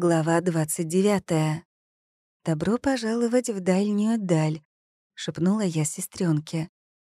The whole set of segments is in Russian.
Глава 29. «Добро пожаловать в дальнюю даль», — шепнула я сестренке.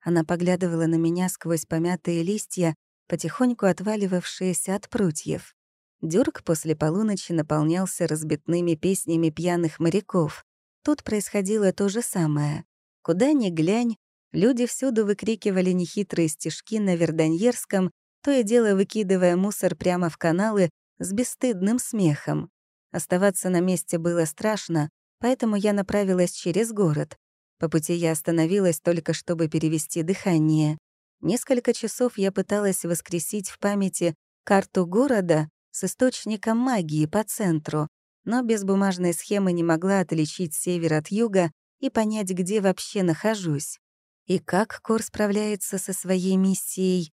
Она поглядывала на меня сквозь помятые листья, потихоньку отваливавшиеся от прутьев. Дюрк после полуночи наполнялся разбитными песнями пьяных моряков. Тут происходило то же самое. Куда ни глянь, люди всюду выкрикивали нехитрые стишки на верданьерском, то и дело выкидывая мусор прямо в каналы с бесстыдным смехом. Оставаться на месте было страшно, поэтому я направилась через город. По пути я остановилась только чтобы перевести дыхание. Несколько часов я пыталась воскресить в памяти карту города с источником магии по центру, но без бумажной схемы не могла отличить север от юга и понять, где вообще нахожусь. И как Кор справляется со своей миссией?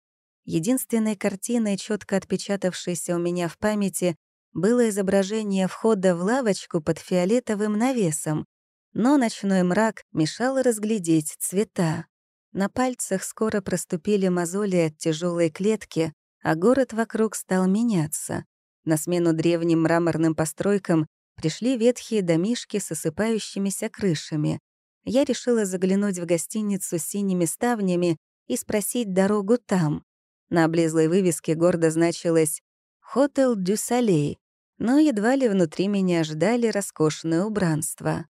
Единственной картиной, четко отпечатавшейся у меня в памяти, было изображение входа в лавочку под фиолетовым навесом, но ночной мрак мешал разглядеть цвета. На пальцах скоро проступили мозоли от тяжелой клетки, а город вокруг стал меняться. На смену древним мраморным постройкам пришли ветхие домишки с осыпающимися крышами. Я решила заглянуть в гостиницу с синими ставнями и спросить дорогу там. На облезлой вывеске гордо значилось «Хотел Дю Солей», но едва ли внутри меня ждали роскошное убранство.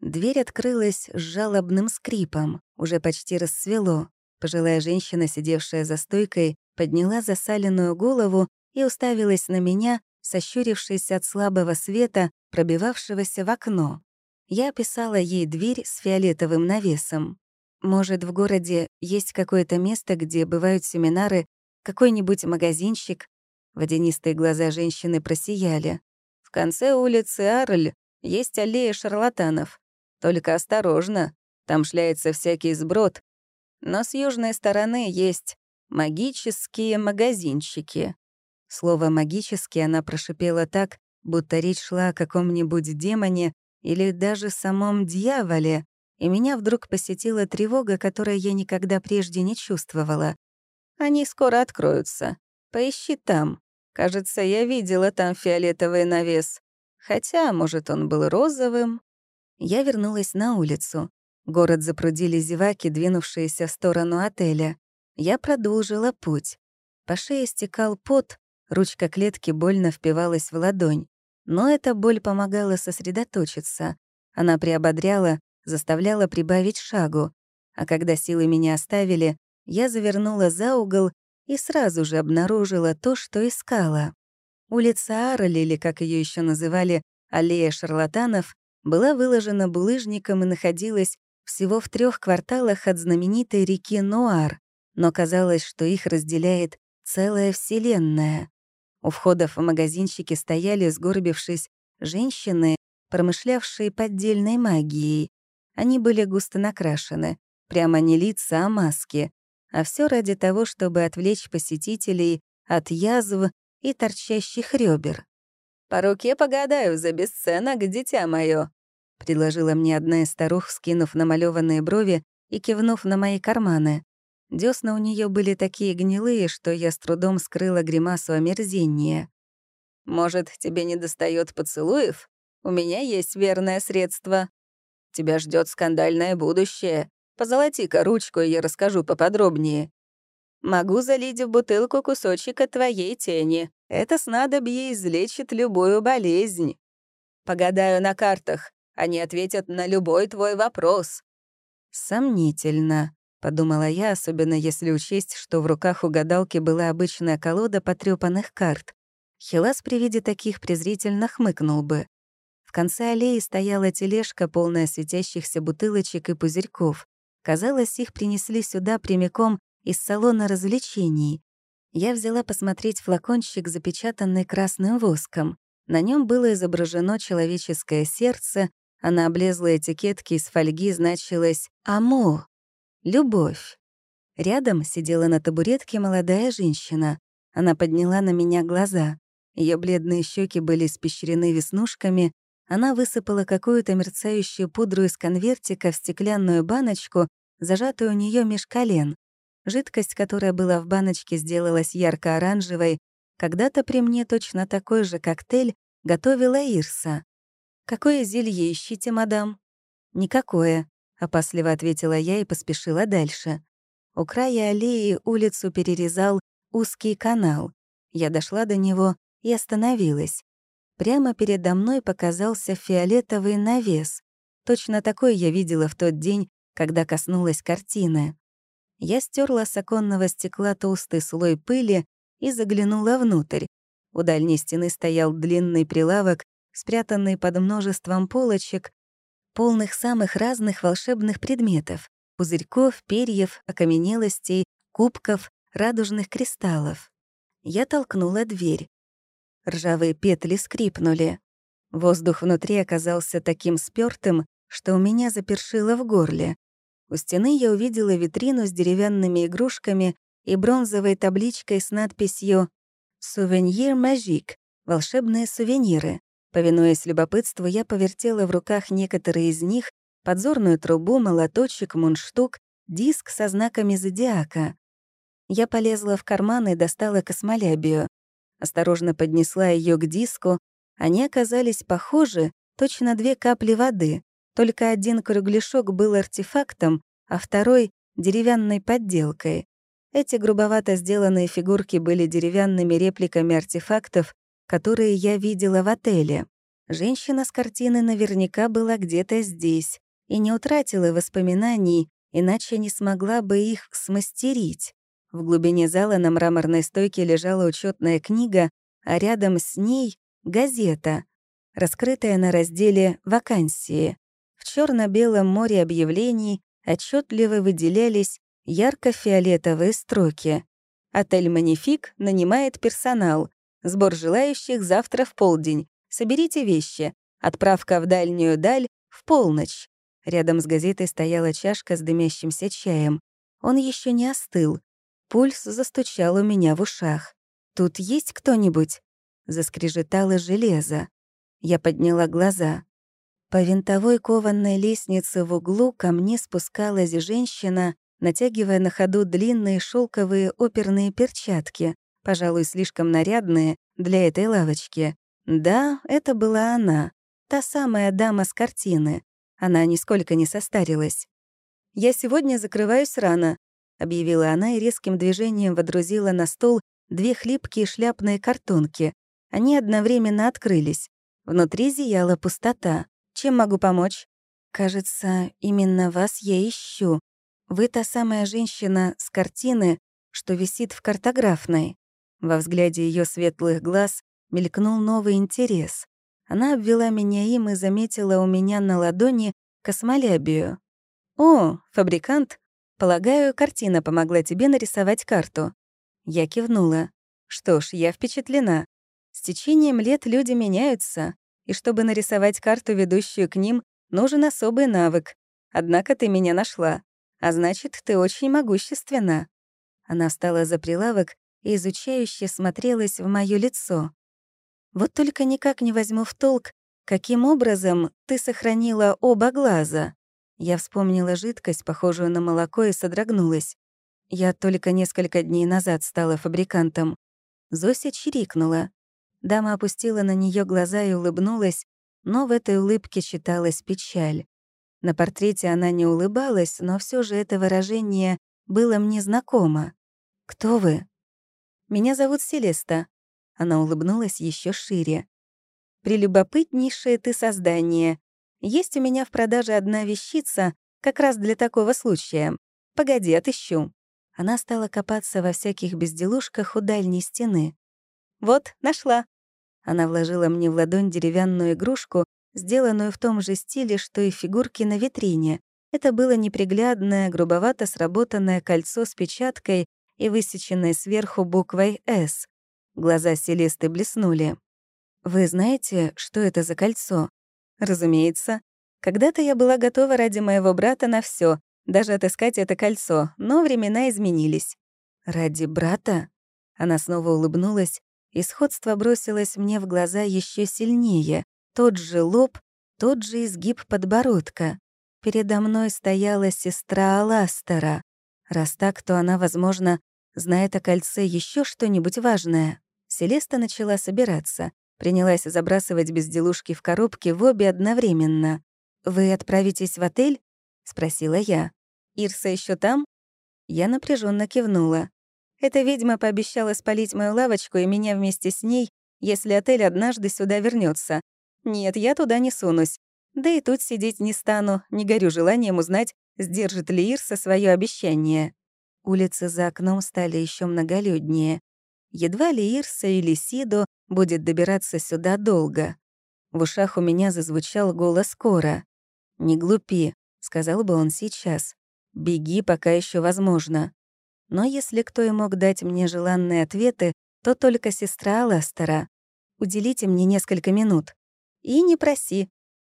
Дверь открылась с жалобным скрипом, уже почти рассвело. Пожилая женщина, сидевшая за стойкой, подняла засаленную голову и уставилась на меня, сощурившись от слабого света, пробивавшегося в окно. Я описала ей дверь с фиолетовым навесом. Может, в городе есть какое-то место, где бывают семинары, какой-нибудь магазинчик, Водянистые глаза женщины просияли. В конце улицы Арль есть аллея шарлатанов. Только осторожно, там шляется всякий сброд. Но с южной стороны есть магические магазинчики. Слово «магически» она прошипела так, будто речь шла о каком-нибудь демоне или даже самом дьяволе, и меня вдруг посетила тревога, которую я никогда прежде не чувствовала. «Они скоро откроются. Поищи там. Кажется, я видела там фиолетовый навес. Хотя, может, он был розовым. Я вернулась на улицу. Город запрудили зеваки, двинувшиеся в сторону отеля. Я продолжила путь. По шее стекал пот, ручка клетки больно впивалась в ладонь. Но эта боль помогала сосредоточиться. Она приободряла, заставляла прибавить шагу. А когда силы меня оставили, я завернула за угол и сразу же обнаружила то, что искала. Улица Ара, или как ее еще называли, аллея шарлатанов, была выложена булыжником и находилась всего в трех кварталах от знаменитой реки Нуар, но казалось, что их разделяет целая вселенная. У входов в магазинчики стояли, сгорбившись, женщины, промышлявшие поддельной магией. Они были густо накрашены, прямо не лица, а маски а все ради того, чтобы отвлечь посетителей от язв и торчащих ребер. «По руке погадаю за бесценок, дитя мое, предложила мне одна из старух, скинув намалеванные брови и кивнув на мои карманы. Дёсна у нее были такие гнилые, что я с трудом скрыла гримасу омерзения. «Может, тебе недостает поцелуев? У меня есть верное средство. Тебя ждет скандальное будущее позолоти-ка ручку и я расскажу поподробнее. Могу залить в бутылку кусочек от твоей тени. Это снадобье излечит любую болезнь. Погадаю на картах. Они ответят на любой твой вопрос. Сомнительно, — подумала я, особенно если учесть, что в руках у гадалки была обычная колода потрёпанных карт. Хилас при виде таких презрительно хмыкнул бы. В конце аллеи стояла тележка, полная светящихся бутылочек и пузырьков. Казалось, их принесли сюда прямиком из салона развлечений. Я взяла посмотреть флакончик, запечатанный красным воском. На нем было изображено человеческое сердце, а на облезлой этикетке из фольги значилось «Амо» — «Любовь». Рядом сидела на табуретке молодая женщина. Она подняла на меня глаза. Ее бледные щеки были испещрены веснушками, она высыпала какую-то мерцающую пудру из конвертика в стеклянную баночку, зажатую у нее меж колен. Жидкость, которая была в баночке, сделалась ярко-оранжевой. Когда-то при мне точно такой же коктейль готовила Ирса. «Какое зелье ищите, мадам?» «Никакое», — опасливо ответила я и поспешила дальше. У края аллеи улицу перерезал узкий канал. Я дошла до него и остановилась. Прямо передо мной показался фиолетовый навес. Точно такой я видела в тот день, когда коснулась картины. Я стерла с оконного стекла толстый слой пыли и заглянула внутрь. У дальней стены стоял длинный прилавок, спрятанный под множеством полочек, полных самых разных волшебных предметов — пузырьков, перьев, окаменелостей, кубков, радужных кристаллов. Я толкнула дверь ржавые петли скрипнули. Воздух внутри оказался таким спёртым, что у меня запершило в горле. У стены я увидела витрину с деревянными игрушками и бронзовой табличкой с надписью «Сувенир Мажик» — «Волшебные сувениры». Повинуясь любопытству, я повертела в руках некоторые из них, подзорную трубу, молоточек, мундштук, диск со знаками зодиака. Я полезла в карман и достала космолябию осторожно поднесла ее к диску. Они оказались похожи, точно две капли воды. Только один кругляшок был артефактом, а второй — деревянной подделкой. Эти грубовато сделанные фигурки были деревянными репликами артефактов, которые я видела в отеле. Женщина с картины наверняка была где-то здесь и не утратила воспоминаний, иначе не смогла бы их смастерить. В глубине зала на мраморной стойке лежала учетная книга, а рядом с ней — газета, раскрытая на разделе «Вакансии». В черно белом море объявлений отчетливо выделялись ярко-фиолетовые строки. «Отель «Манифик» нанимает персонал. Сбор желающих завтра в полдень. Соберите вещи. Отправка в дальнюю даль в полночь». Рядом с газетой стояла чашка с дымящимся чаем. Он еще не остыл. Пульс застучал у меня в ушах. «Тут есть кто-нибудь?» Заскрежетало железо. Я подняла глаза. По винтовой кованной лестнице в углу ко мне спускалась женщина, натягивая на ходу длинные шелковые оперные перчатки, пожалуй, слишком нарядные для этой лавочки. Да, это была она, та самая дама с картины. Она нисколько не состарилась. «Я сегодня закрываюсь рано», объявила она и резким движением водрузила на стол две хлипкие шляпные картонки. Они одновременно открылись. Внутри зияла пустота. «Чем могу помочь?» «Кажется, именно вас я ищу. Вы та самая женщина с картины, что висит в картографной». Во взгляде ее светлых глаз мелькнул новый интерес. Она обвела меня им и заметила у меня на ладони космолябию. «О, фабрикант?» Полагаю, картина помогла тебе нарисовать карту. Я кивнула. Что ж, я впечатлена. С течением лет люди меняются, и чтобы нарисовать карту, ведущую к ним, нужен особый навык. Однако ты меня нашла, а значит, ты очень могущественна. Она встала за прилавок и изучающе смотрелась в моё лицо. Вот только никак не возьму в толк, каким образом ты сохранила оба глаза. Я вспомнила жидкость, похожую на молоко, и содрогнулась. Я только несколько дней назад стала фабрикантом. Зося чирикнула. Дама опустила на нее глаза и улыбнулась, но в этой улыбке читалась печаль. На портрете она не улыбалась, но все же это выражение было мне знакомо. «Кто вы?» «Меня зовут Селеста». Она улыбнулась еще шире. «Прелюбопытнейшее ты создание. Есть у меня в продаже одна вещица, как раз для такого случая. Погоди, отыщу». Она стала копаться во всяких безделушках у дальней стены. «Вот, нашла». Она вложила мне в ладонь деревянную игрушку, сделанную в том же стиле, что и фигурки на витрине. Это было неприглядное, грубовато сработанное кольцо с печаткой и высеченной сверху буквой «С». Глаза Селесты блеснули. «Вы знаете, что это за кольцо?» Разумеется. Когда-то я была готова ради моего брата на все, даже отыскать это кольцо, но времена изменились. Ради брата? Она снова улыбнулась, и сходство бросилось мне в глаза еще сильнее. Тот же лоб, тот же изгиб подбородка. Передо мной стояла сестра Аластера. Раз так, то она, возможно, знает о кольце еще что-нибудь важное. Селеста начала собираться. Принялась забрасывать безделушки в коробке в обе одновременно. «Вы отправитесь в отель?» — спросила я. «Ирса еще там?» Я напряженно кивнула. Эта ведьма пообещала спалить мою лавочку и меня вместе с ней, если отель однажды сюда вернется. Нет, я туда не сунусь. Да и тут сидеть не стану, не горю желанием узнать, сдержит ли Ирса свое обещание. Улицы за окном стали еще многолюднее. Едва ли Ирса или Сидо будет добираться сюда долго. В ушах у меня зазвучал голос Кора. «Не глупи», — сказал бы он сейчас. «Беги, пока еще возможно». Но если кто и мог дать мне желанные ответы, то только сестра Аластера. «Уделите мне несколько минут». «И не проси».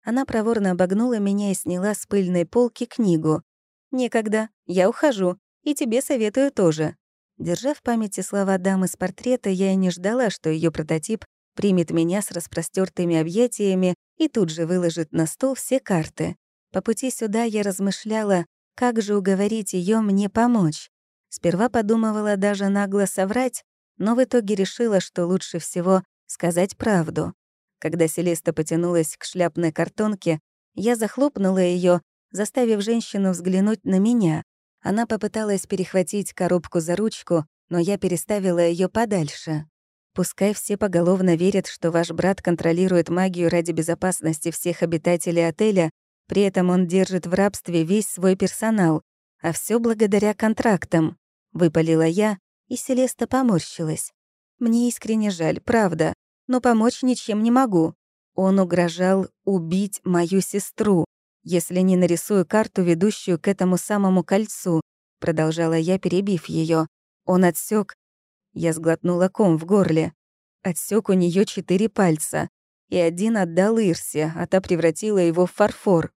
Она проворно обогнула меня и сняла с пыльной полки книгу. «Некогда. Я ухожу. И тебе советую тоже. Держа в памяти слова дамы с портрета, я и не ждала, что ее прототип примет меня с распростертыми объятиями и тут же выложит на стол все карты. По пути сюда я размышляла, как же уговорить ее мне помочь. Сперва подумывала даже нагло соврать, но в итоге решила, что лучше всего сказать правду. Когда Селеста потянулась к шляпной картонке, я захлопнула ее, заставив женщину взглянуть на меня, она попыталась перехватить коробку за ручку, но я переставила ее подальше. Пускай все поголовно верят, что ваш брат контролирует магию ради безопасности всех обитателей отеля, при этом он держит в рабстве весь свой персонал, а все благодаря контрактам», — выпалила я, и Селеста поморщилась. «Мне искренне жаль, правда, но помочь ничем не могу. Он угрожал убить мою сестру, если не нарисую карту, ведущую к этому самому кольцу», — продолжала я, перебив ее. «Он отсек. Я сглотнула ком в горле. Отсек у нее четыре пальца. И один отдал Ирсе, а та превратила его в фарфор.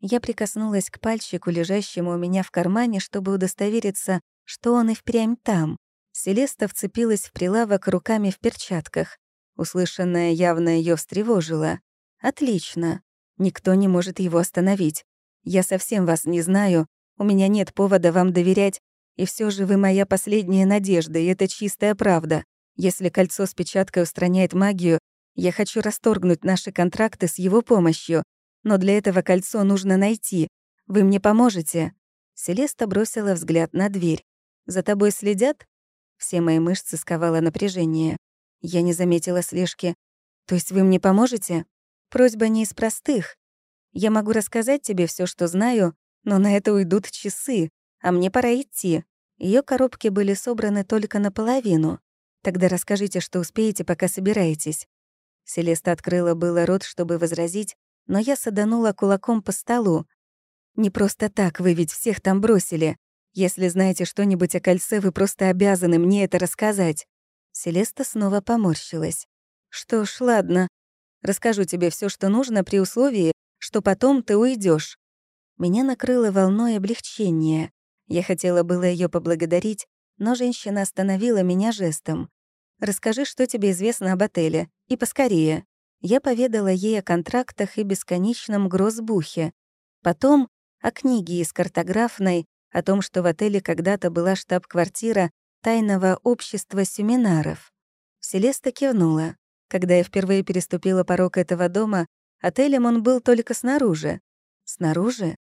Я прикоснулась к пальчику, лежащему у меня в кармане, чтобы удостовериться, что он и впрямь там. Селеста вцепилась в прилавок руками в перчатках. Услышанное явно ее встревожило. «Отлично. Никто не может его остановить. Я совсем вас не знаю, у меня нет повода вам доверять, и все же вы моя последняя надежда, и это чистая правда. Если кольцо с печаткой устраняет магию, я хочу расторгнуть наши контракты с его помощью. Но для этого кольцо нужно найти. Вы мне поможете?» Селеста бросила взгляд на дверь. «За тобой следят?» Все мои мышцы сковало напряжение. Я не заметила слежки. «То есть вы мне поможете?» Просьба не из простых. Я могу рассказать тебе все, что знаю, но на это уйдут часы, а мне пора идти. Ее коробки были собраны только наполовину. Тогда расскажите, что успеете, пока собираетесь». Селеста открыла было рот, чтобы возразить, но я саданула кулаком по столу. «Не просто так вы ведь всех там бросили. Если знаете что-нибудь о кольце, вы просто обязаны мне это рассказать». Селеста снова поморщилась. «Что ж, ладно, Расскажу тебе все, что нужно при условии, что потом ты уйдешь. Меня накрыло волной облегчения. Я хотела было ее поблагодарить, но женщина остановила меня жестом. «Расскажи, что тебе известно об отеле, и поскорее». Я поведала ей о контрактах и бесконечном грозбухе. Потом о книге из картографной, о том, что в отеле когда-то была штаб-квартира тайного общества семинаров. Селеста кивнула. Когда я впервые переступила порог этого дома, отелем он был только снаружи. Снаружи?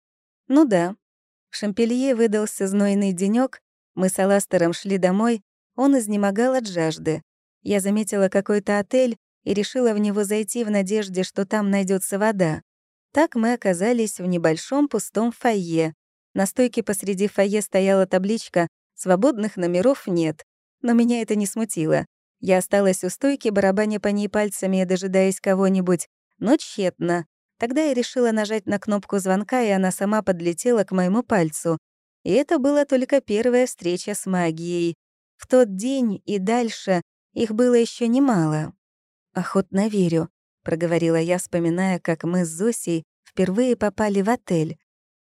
Ну да. В Шампелье выдался знойный денёк, мы с Аластером шли домой, он изнемогал от жажды. Я заметила какой-то отель и решила в него зайти в надежде, что там найдется вода. Так мы оказались в небольшом пустом фойе. На стойке посреди фойе стояла табличка «Свободных номеров нет», но меня это не смутило. Я осталась у стойки, барабаня по ней пальцами, дожидаясь кого-нибудь, но тщетно. Тогда я решила нажать на кнопку звонка, и она сама подлетела к моему пальцу. И это была только первая встреча с магией. В тот день и дальше их было еще немало. «Охотно верю», — проговорила я, вспоминая, как мы с Зосей впервые попали в отель.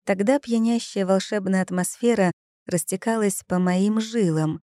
Тогда пьянящая волшебная атмосфера растекалась по моим жилам.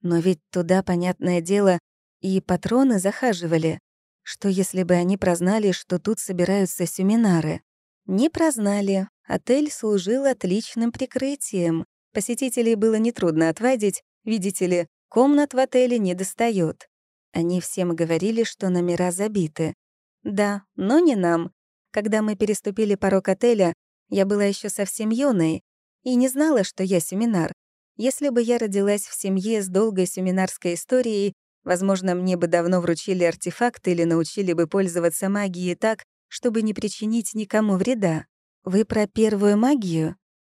Но ведь туда, понятное дело, и патроны захаживали, что если бы они прознали, что тут собираются семинары. Не прознали. Отель служил отличным прикрытием. Посетителей было нетрудно отвадить, видите ли, комнат в отеле не достает. Они всем говорили, что номера забиты. Да, но не нам. Когда мы переступили порог отеля, я была еще совсем юной и не знала, что я семинар. Если бы я родилась в семье с долгой семинарской историей, Возможно, мне бы давно вручили артефакт или научили бы пользоваться магией так, чтобы не причинить никому вреда. Вы про первую магию?»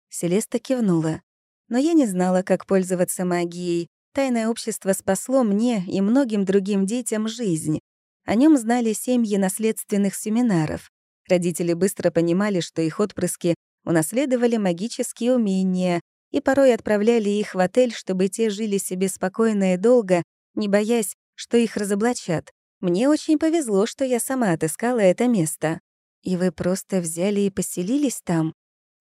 Селеста кивнула. «Но я не знала, как пользоваться магией. Тайное общество спасло мне и многим другим детям жизнь. О нем знали семьи наследственных семинаров. Родители быстро понимали, что их отпрыски унаследовали магические умения и порой отправляли их в отель, чтобы те жили себе спокойно и долго, не боясь, что их разоблачат. Мне очень повезло, что я сама отыскала это место. И вы просто взяли и поселились там?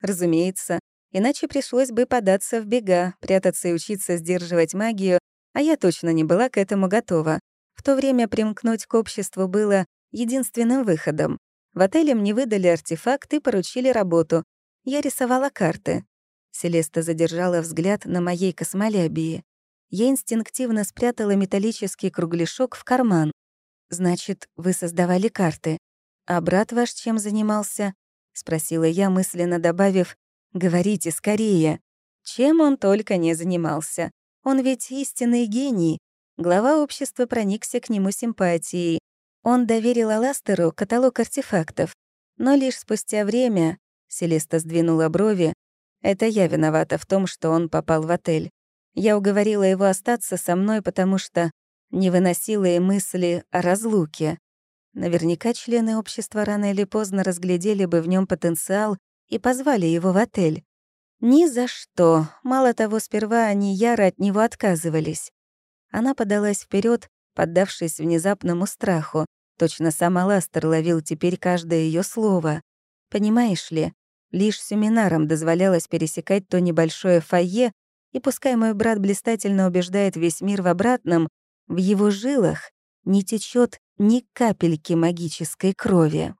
Разумеется. Иначе пришлось бы податься в бега, прятаться и учиться сдерживать магию, а я точно не была к этому готова. В то время примкнуть к обществу было единственным выходом. В отеле мне выдали артефакт и поручили работу. Я рисовала карты. Селеста задержала взгляд на моей космолябии. Я инстинктивно спрятала металлический кругляшок в карман. «Значит, вы создавали карты. А брат ваш чем занимался?» — спросила я, мысленно добавив, «Говорите скорее». Чем он только не занимался. Он ведь истинный гений. Глава общества проникся к нему симпатией. Он доверил Аластеру каталог артефактов. Но лишь спустя время Селеста сдвинула брови. Это я виновата в том, что он попал в отель. Я уговорила его остаться со мной, потому что не выносила и мысли о разлуке. Наверняка члены общества рано или поздно разглядели бы в нем потенциал и позвали его в отель. Ни за что. Мало того, сперва они яро от него отказывались. Она подалась вперед, поддавшись внезапному страху. Точно сама Ластер ловил теперь каждое ее слово. Понимаешь ли, лишь семинарам дозволялось пересекать то небольшое фойе, и пускай мой брат блистательно убеждает весь мир в обратном, в его жилах не течет ни капельки магической крови.